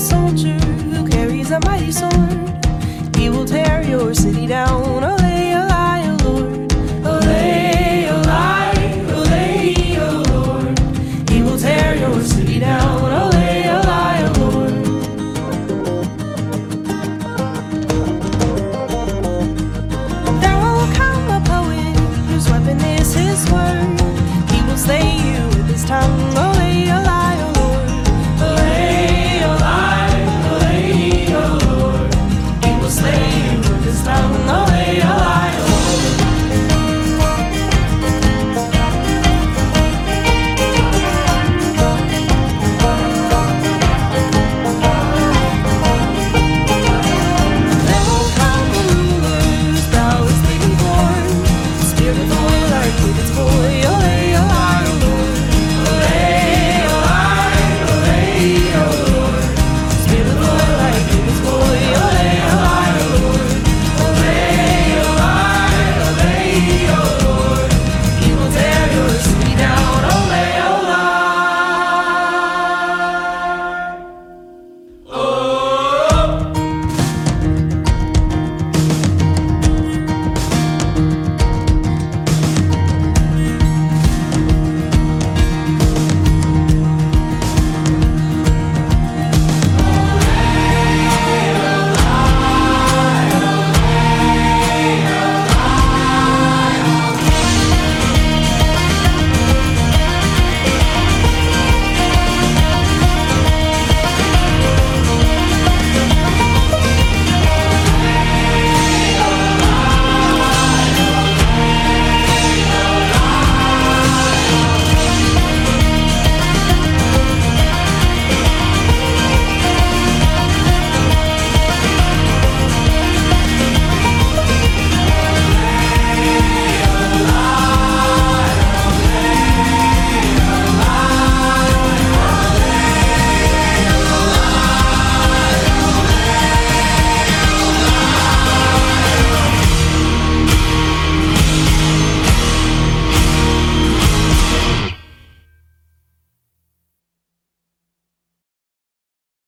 soldier who carries a mighty sword. He will tear your city down.